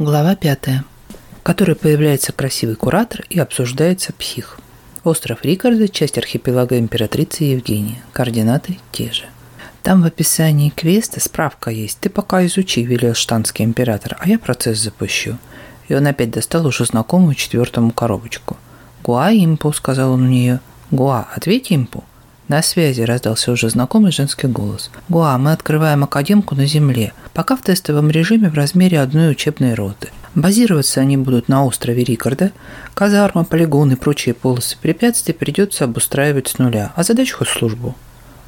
Глава 5, в которой появляется красивый куратор и обсуждается псих. Остров Рикарда – часть архипелага императрицы Евгении. Координаты те же. Там в описании квеста справка есть. Ты пока изучи, велел штанский император, а я процесс запущу. И он опять достал уже знакомую четвертому коробочку. «Гуа импу», – сказал он у нее. «Гуа, ответь импу». На связи раздался уже знакомый женский голос. «Гуа, мы открываем академку на Земле. Пока в тестовом режиме в размере одной учебной роты. Базироваться они будут на острове Рикарда. Казарма, полигон и прочие полосы препятствий придется обустраивать с нуля. А задачу службу.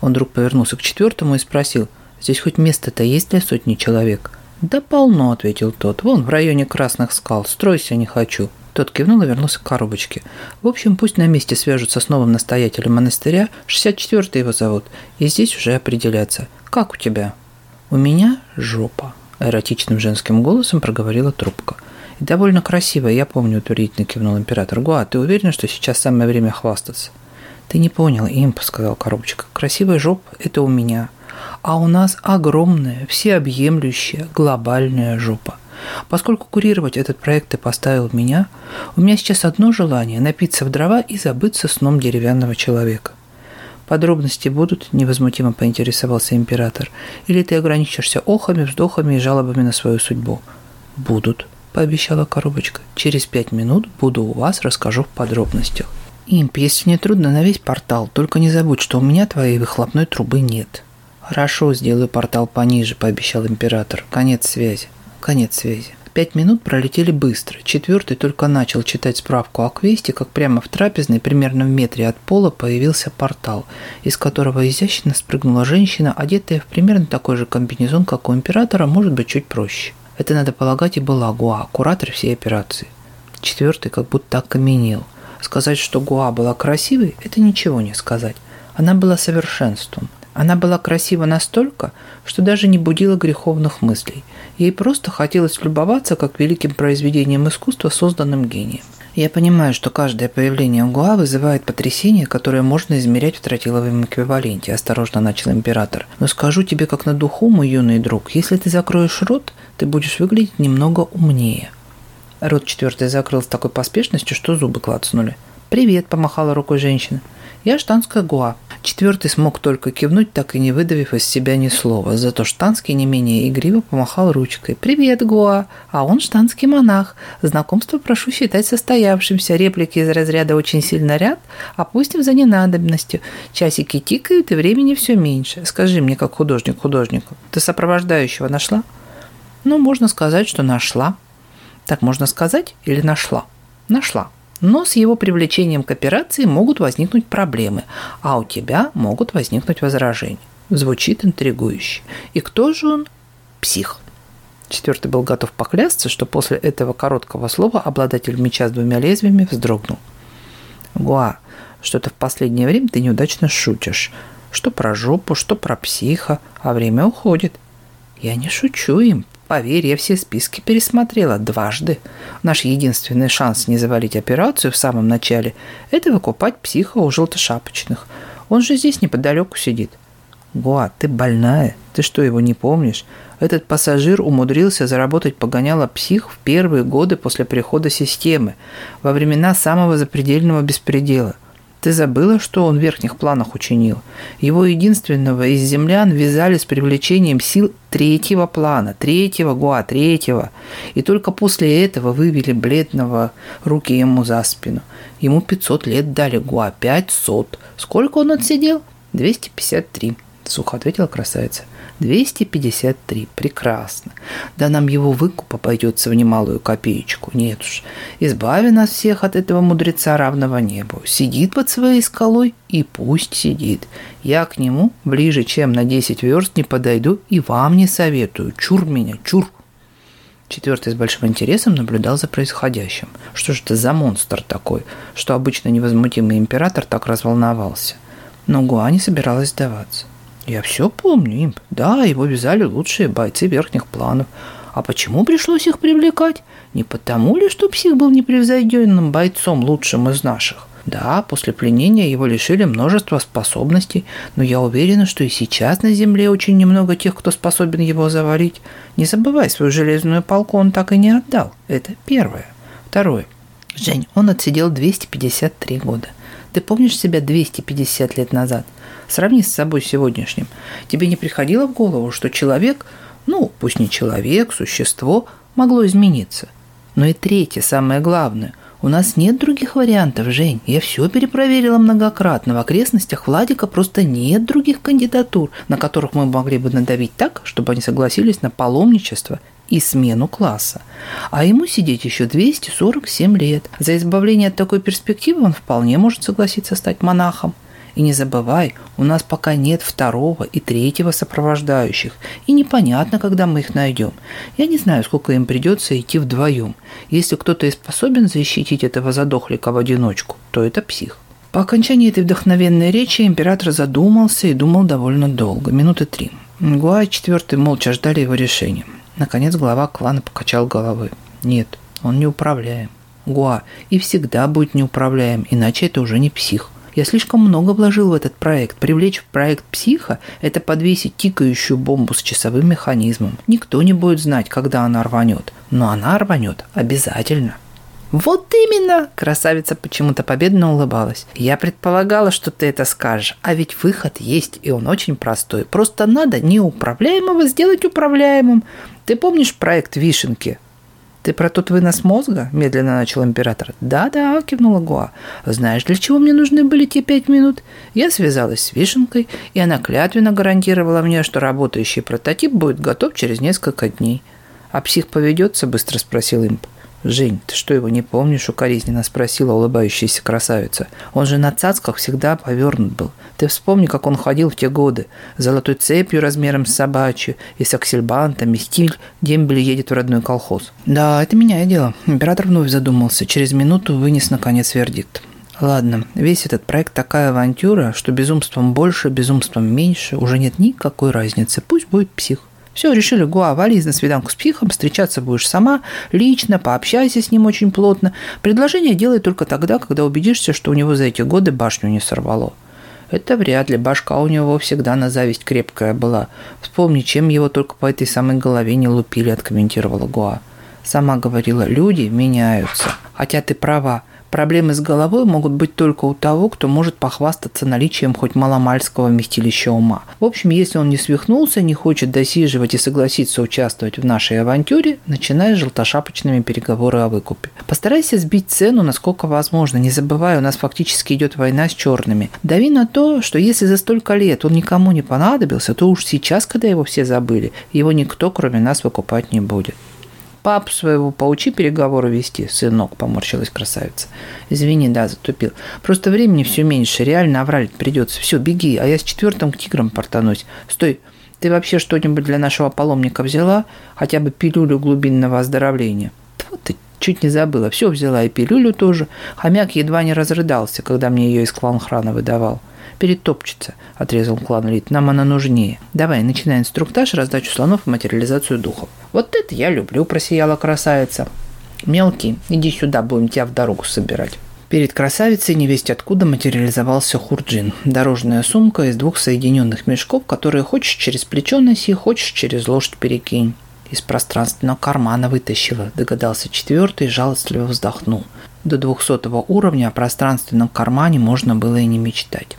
Он вдруг повернулся к четвертому и спросил, «Здесь хоть место-то есть для сотни человек?» «Да полно», — ответил тот. «Вон, в районе Красных скал. Стройся не хочу». Тот кивнул и вернулся к коробочке. В общем, пусть на месте свяжутся с новым настоятелем монастыря, 64-й его зовут, и здесь уже определяться. Как у тебя? У меня жопа, эротичным женским голосом проговорила трубка. И довольно красиво, я помню, утвердительно кивнул император. Гуа, ты уверен, что сейчас самое время хвастаться? Ты не понял, имп, сказал коробочка. Красивая жопа – это у меня. А у нас огромная, всеобъемлющая, глобальная жопа – Поскольку курировать этот проект и поставил меня, у меня сейчас одно желание – напиться в дрова и забыться сном деревянного человека. «Подробности будут?» – невозмутимо поинтересовался император. «Или ты ограничишься охами, вздохами и жалобами на свою судьбу?» «Будут», – пообещала коробочка. «Через пять минут буду у вас, расскажу в подробностях». «Имп, если не трудно, на весь портал. Только не забудь, что у меня твоей выхлопной трубы нет». «Хорошо, сделаю портал пониже», – пообещал император. «Конец связи». Конец связи. Пять минут пролетели быстро. Четвертый только начал читать справку о квесте, как прямо в трапезной, примерно в метре от пола, появился портал, из которого изящно спрыгнула женщина, одетая в примерно такой же комбинезон, как у императора, может быть, чуть проще. Это, надо полагать, и была Гуа, куратор всей операции. Четвертый как будто окаменел. Сказать, что Гуа была красивой, это ничего не сказать. Она была совершенством. Она была красива настолько, что даже не будила греховных мыслей. Ей просто хотелось любоваться как великим произведением искусства, созданным гением. Я понимаю, что каждое появление Угуа вызывает потрясение, которое можно измерять в тротиловом эквиваленте, осторожно начал император. Но скажу тебе как на духу, мой юный друг, если ты закроешь рот, ты будешь выглядеть немного умнее. Рот четвертый закрыл с такой поспешностью, что зубы клацнули. «Привет!» – помахала рукой женщина – я штанская гуа. Четвертый смог только кивнуть, так и не выдавив из себя ни слова, зато штанский не менее игриво помахал ручкой. «Привет, Гуа!» А он штанский монах. Знакомство прошу считать состоявшимся. Реплики из разряда «очень сильно ряд» а опустим за ненадобностью. Часики тикают, и времени все меньше. Скажи мне, как художник художнику, ты сопровождающего нашла?» «Ну, можно сказать, что нашла». «Так можно сказать или нашла?» «Нашла», но с его привлечением к операции могут возникнуть проблемы, а у тебя могут возникнуть возражения. Звучит интригующе. И кто же он? Псих. Четвертый был готов поклясться, что после этого короткого слова обладатель меча с двумя лезвиями вздрогнул. Гуа, что-то в последнее время ты неудачно шутишь. Что про жопу, что про психа, а время уходит. Я не шучу им, Поверь, я все списки пересмотрела дважды. Наш единственный шанс не завалить операцию в самом начале – это выкупать психа у желтошапочных. Он же здесь неподалеку сидит. Гуа, ты больная. Ты что, его не помнишь? Этот пассажир умудрился заработать погоняло псих в первые годы после прихода системы, во времена самого запредельного беспредела – ты забыла, что он в верхних планах учинил? Его единственного из землян вязали с привлечением сил третьего плана, третьего Гуа, третьего. И только после этого вывели бледного руки ему за спину. Ему 500 лет дали Гуа, 500. Сколько он отсидел? 253. Сухо ответила красавица. 253. Прекрасно. Да нам его выкуп попадется в немалую копеечку. Нет уж. Избави нас всех от этого мудреца равного небу. Сидит под своей скалой и пусть сидит. Я к нему ближе, чем на 10 верст не подойду и вам не советую. Чур меня, чур. Четвертый с большим интересом наблюдал за происходящим. Что же это за монстр такой, что обычно невозмутимый император так разволновался? Но Гуа не собиралась сдаваться. Я все помню им. Да, его вязали лучшие бойцы верхних планов. А почему пришлось их привлекать? Не потому ли, что псих был непревзойденным бойцом, лучшим из наших? Да, после пленения его лишили множества способностей, но я уверена, что и сейчас на Земле очень немного тех, кто способен его завалить. Не забывай, свою железную полку он так и не отдал. Это первое. Второе. Жень, он отсидел 253 года. Ты помнишь себя 250 лет назад? Сравни с собой сегодняшним. Тебе не приходило в голову, что человек, ну, пусть не человек, существо, могло измениться. Но и третье, самое главное – у нас нет других вариантов, Жень. Я все перепроверила многократно. В окрестностях Владика просто нет других кандидатур, на которых мы могли бы надавить так, чтобы они согласились на паломничество и смену класса. А ему сидеть еще 247 лет. За избавление от такой перспективы он вполне может согласиться стать монахом. И не забывай, у нас пока нет второго и третьего сопровождающих, и непонятно, когда мы их найдем. Я не знаю, сколько им придется идти вдвоем. Если кто-то и способен защитить этого задохлика в одиночку, то это псих. По окончании этой вдохновенной речи император задумался и думал довольно долго, минуты три. Гуай IV молча ждали его решения. Наконец глава клана покачал головой. Нет, он неуправляем. Гуа, и всегда будет неуправляем, иначе это уже не псих. Я слишком много вложил в этот проект. Привлечь в проект психа – это подвесить тикающую бомбу с часовым механизмом. Никто не будет знать, когда она рванет. Но она рванет обязательно. «Вот именно!» Красавица почему-то победно улыбалась. «Я предполагала, что ты это скажешь. А ведь выход есть, и он очень простой. Просто надо неуправляемого сделать управляемым. Ты помнишь проект «Вишенки»?» «Ты про тот вынос мозга?» – медленно начал император. «Да-да», – кивнула Гуа. «Знаешь, для чего мне нужны были те пять минут?» Я связалась с Вишенкой, и она клятвенно гарантировала мне, что работающий прототип будет готов через несколько дней. «А псих поведется?» – быстро спросил имп. «Жень, ты что, его не помнишь?» — укоризненно спросила улыбающаяся красавица. «Он же на цацках всегда повернут был. Ты вспомни, как он ходил в те годы. Золотой цепью размером с собачью и с аксельбантом, стиль дембель едет в родной колхоз». «Да, это меня меняет дело». Император вновь задумался. Через минуту вынес, наконец, вердикт. Ладно, весь этот проект такая авантюра, что безумством больше, безумством меньше, уже нет никакой разницы. Пусть будет псих. Все решили, Гуа, из на свиданку с психом, встречаться будешь сама, лично, пообщайся с ним очень плотно. Предложение делай только тогда, когда убедишься, что у него за эти годы башню не сорвало. Это вряд ли, башка у него всегда на зависть крепкая была. Вспомни, чем его только по этой самой голове не лупили, откомментировала Гуа. Сама говорила, люди меняются. Хотя ты права, Проблемы с головой могут быть только у того, кто может похвастаться наличием хоть маломальского вместилища ума. В общем, если он не свихнулся, не хочет досиживать и согласиться участвовать в нашей авантюре, начиная с желтошапочными переговоры о выкупе. Постарайся сбить цену, насколько возможно. Не забывай, у нас фактически идет война с черными. Дави на то, что если за столько лет он никому не понадобился, то уж сейчас, когда его все забыли, его никто, кроме нас, выкупать не будет. Пап своего поучи переговоры вести, сынок, поморщилась красавица. Извини, да, затупил. Просто времени все меньше, реально овралить придется. Все, беги, а я с четвертым к тиграм портанусь. Стой, ты вообще что-нибудь для нашего паломника взяла? Хотя бы пилюлю глубинного оздоровления. Вот, ты, чуть не забыла. Все взяла и пилюлю тоже. Хомяк едва не разрыдался, когда мне ее из кланхрана выдавал. — перетопчется, отрезал клан Рид. Нам она нужнее. Давай, начинай инструктаж, раздачу слонов и материализацию духов. Вот это я люблю, просияла красавица. Мелкий, иди сюда, будем тебя в дорогу собирать. Перед красавицей невесть откуда материализовался хурджин. Дорожная сумка из двух соединенных мешков, которые хочешь через плечо носи, хочешь через лошадь перекинь. Из пространственного кармана вытащила, догадался четвертый и жалостливо вздохнул. До двухсотого уровня о пространственном кармане можно было и не мечтать.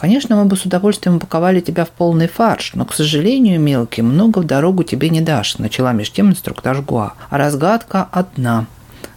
Конечно, мы бы с удовольствием упаковали тебя в полный фарш, но, к сожалению, мелкий, много в дорогу тебе не дашь», – начала меж тем инструктаж Гуа. «А разгадка одна.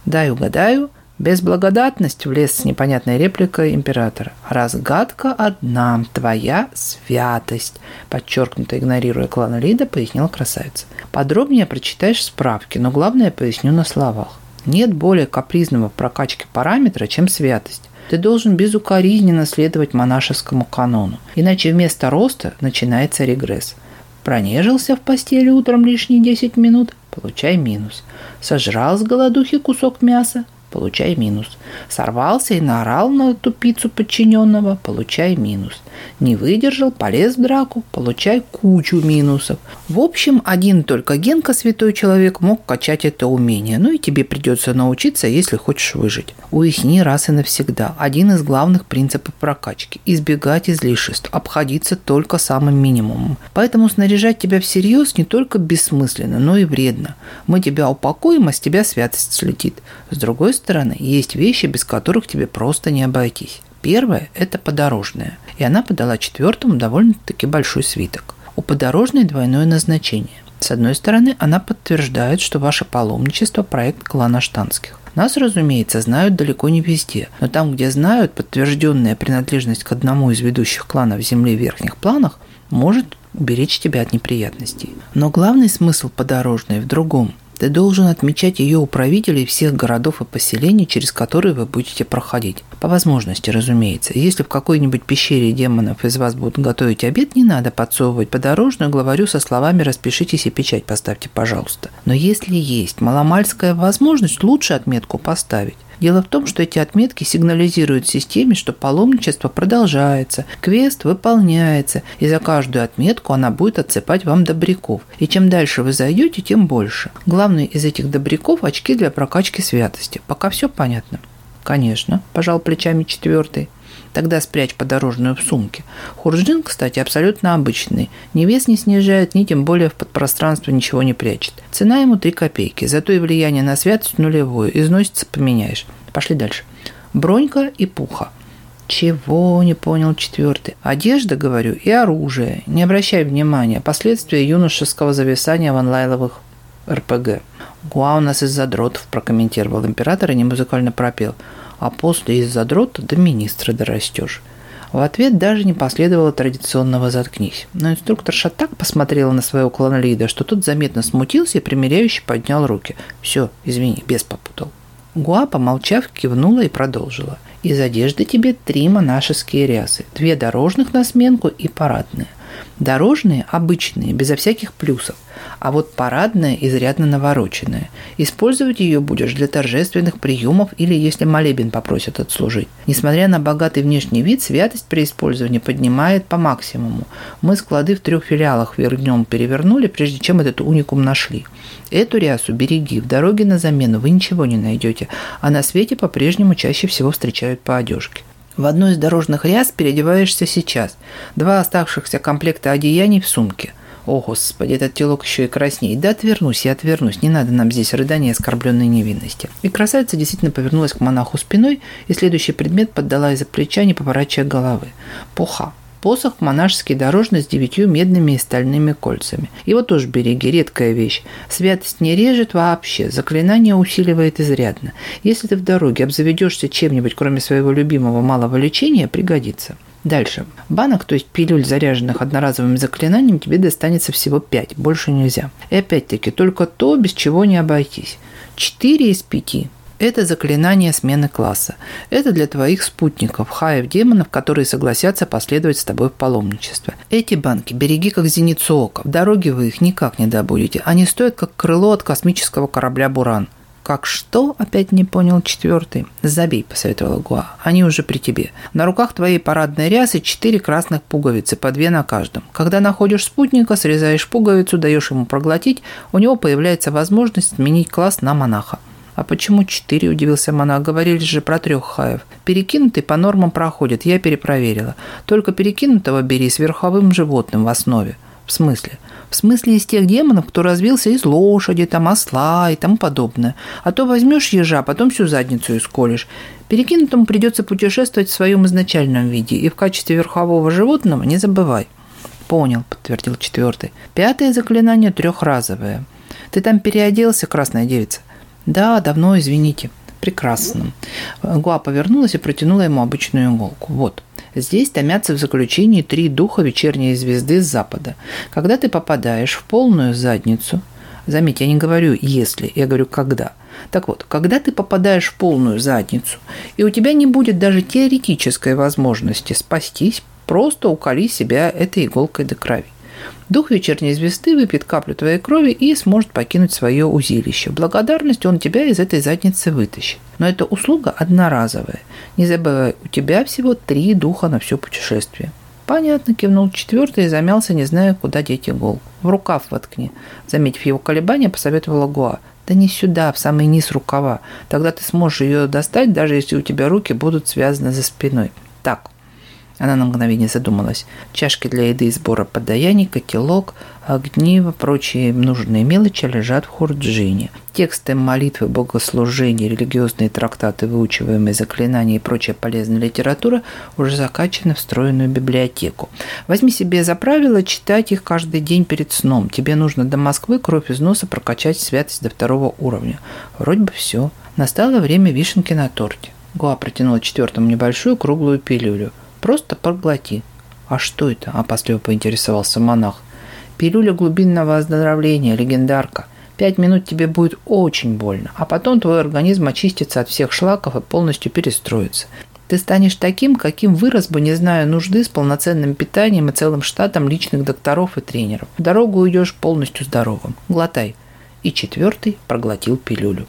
Дай угадаю, Безблагодатность влез с непонятной репликой императора. «Разгадка одна, твоя святость», – подчеркнуто игнорируя клана Лида, пояснил красавица. «Подробнее прочитаешь справки, но главное поясню на словах. Нет более капризного прокачки параметра, чем святость. Ты должен безукоризненно следовать монашескому канону, иначе вместо роста начинается регресс. Пронежился в постели утром лишние 10 минут – получай минус. Сожрал с голодухи кусок мяса получай минус. Сорвался и наорал на тупицу подчиненного, получай минус. Не выдержал, полез в драку, получай кучу минусов. В общем, один только Генка, святой человек, мог качать это умение. Ну и тебе придется научиться, если хочешь выжить. Уясни раз и навсегда. Один из главных принципов прокачки – избегать излишеств, обходиться только самым минимумом. Поэтому снаряжать тебя всерьез не только бессмысленно, но и вредно. Мы тебя упакуем, а с тебя святость слетит. С другой стороны, стороны есть вещи, без которых тебе просто не обойтись. Первое – это подорожная, и она подала четвертому довольно-таки большой свиток. У подорожной двойное назначение. С одной стороны, она подтверждает, что ваше паломничество – проект клана Штанских. Нас, разумеется, знают далеко не везде, но там, где знают, подтвержденная принадлежность к одному из ведущих кланов Земли в верхних планах может уберечь тебя от неприятностей. Но главный смысл подорожной в другом – Каждый должен отмечать ее у правителей всех городов и поселений, через которые вы будете проходить. По возможности, разумеется. Если в какой-нибудь пещере демонов из вас будут готовить обед, не надо подсовывать подорожную главарю со словами «распишитесь и печать поставьте, пожалуйста». Но если есть маломальская возможность, лучше отметку поставить. Дело в том, что эти отметки сигнализируют системе, что паломничество продолжается, квест выполняется, и за каждую отметку она будет отсыпать вам добряков. И чем дальше вы зайдете, тем больше. Главное из этих добряков – очки для прокачки святости. Пока все понятно. Конечно, пожал плечами четвертый. Тогда спрячь подорожную в сумке. Хурджин, кстати, абсолютно обычный. Ни вес не снижает, ни тем более в подпространство ничего не прячет. Цена ему 3 копейки, зато и влияние на святость нулевое. Износится поменяешь. Пошли дальше. Бронька и пуха. Чего не понял четвертый? Одежда, говорю, и оружие. Не обращай внимания. Последствия юношеского зависания в онлайновых РПГ. Гуа у нас из задротов, прокомментировал император и не музыкально пропел – а после из-за дрот до министра дорастешь. В ответ даже не последовало традиционного «заткнись». Но инструкторша так посмотрела на своего клонолида, что тот заметно смутился и примиряюще поднял руки. «Все, извини, без попутал». Гуа, помолчав, кивнула и продолжила. «Из одежды тебе три монашеские рясы, две дорожных на сменку и парадные – Дорожные – обычные, безо всяких плюсов, а вот парадная – изрядно навороченная. Использовать ее будешь для торжественных приемов или если молебен попросят отслужить. Несмотря на богатый внешний вид, святость при использовании поднимает по максимуму. Мы склады в трех филиалах вверх перевернули, прежде чем этот уникум нашли. Эту рясу береги, в дороге на замену вы ничего не найдете, а на свете по-прежнему чаще всего встречают по одежке. В одну из дорожных ряс переодеваешься сейчас. Два оставшихся комплекта одеяний в сумке. О, Господи, этот телок еще и краснеет. Да отвернусь, я отвернусь. Не надо нам здесь рыдания оскорбленной невинности. И красавица действительно повернулась к монаху спиной, и следующий предмет поддала из-за плеча, не поворачивая головы. Пуха посох монашеский дорожный с девятью медными и стальными кольцами. Его тоже береги, редкая вещь. Святость не режет вообще, заклинание усиливает изрядно. Если ты в дороге обзаведешься чем-нибудь, кроме своего любимого малого лечения, пригодится. Дальше. Банок, то есть пилюль, заряженных одноразовым заклинанием, тебе достанется всего 5, больше нельзя. И опять-таки, только то, без чего не обойтись. 4 из 5 это заклинание смены класса. Это для твоих спутников, хаев демонов, которые согласятся последовать с тобой в паломничество. Эти банки береги как зеницу ока. В дороге вы их никак не добудете. Они стоят как крыло от космического корабля «Буран». «Как что?» – опять не понял четвертый. «Забей», – посоветовала Гуа. «Они уже при тебе. На руках твоей парадной рясы четыре красных пуговицы, по две на каждом. Когда находишь спутника, срезаешь пуговицу, даешь ему проглотить, у него появляется возможность сменить класс на монаха. А почему четыре? – удивился Мана. Говорили же про трех хаев. Перекинутый по нормам проходит, я перепроверила. Только перекинутого бери с верховым животным в основе. В смысле? В смысле из тех демонов, кто развился из лошади, там осла и тому подобное. А то возьмешь ежа, а потом всю задницу исколешь. Перекинутому придется путешествовать в своем изначальном виде. И в качестве верхового животного не забывай. Понял, подтвердил четвертый. Пятое заклинание трехразовое. Ты там переоделся, красная девица? Да, давно, извините. Прекрасно. Гуа повернулась и протянула ему обычную иголку. Вот. Здесь томятся в заключении три духа вечерней звезды с запада. Когда ты попадаешь в полную задницу, заметь, я не говорю «если», я говорю «когда», так вот, когда ты попадаешь в полную задницу, и у тебя не будет даже теоретической возможности спастись, просто уколи себя этой иголкой до крови. Дух вечерней звезды выпьет каплю твоей крови и сможет покинуть свое узилище. Благодарность он тебя из этой задницы вытащит. Но эта услуга одноразовая. Не забывай, у тебя всего три духа на все путешествие. Понятно, кивнул четвертый и замялся, не зная, куда деть иголку. В рукав воткни. Заметив его колебания, посоветовала Гуа. Да не сюда, в самый низ рукава. Тогда ты сможешь ее достать, даже если у тебя руки будут связаны за спиной. Так, она на мгновение задумалась. Чашки для еды и сбора подаяний, котелок, огни и прочие нужные мелочи лежат в хурджине. Тексты, молитвы, богослужения, религиозные трактаты, выучиваемые заклинания и прочая полезная литература уже закачаны в встроенную библиотеку. Возьми себе за правило читать их каждый день перед сном. Тебе нужно до Москвы кровь из носа прокачать святость до второго уровня. Вроде бы все. Настало время вишенки на торте. Гуа протянула четвертому небольшую круглую пилюлю – Просто проглоти. А что это? А Опасливо поинтересовался монах. Пилюля глубинного оздоровления, легендарка. Пять минут тебе будет очень больно, а потом твой организм очистится от всех шлаков и полностью перестроится. Ты станешь таким, каким вырос бы, не зная нужды, с полноценным питанием и целым штатом личных докторов и тренеров. В дорогу уйдешь полностью здоровым. Глотай. И четвертый проглотил пилюлю.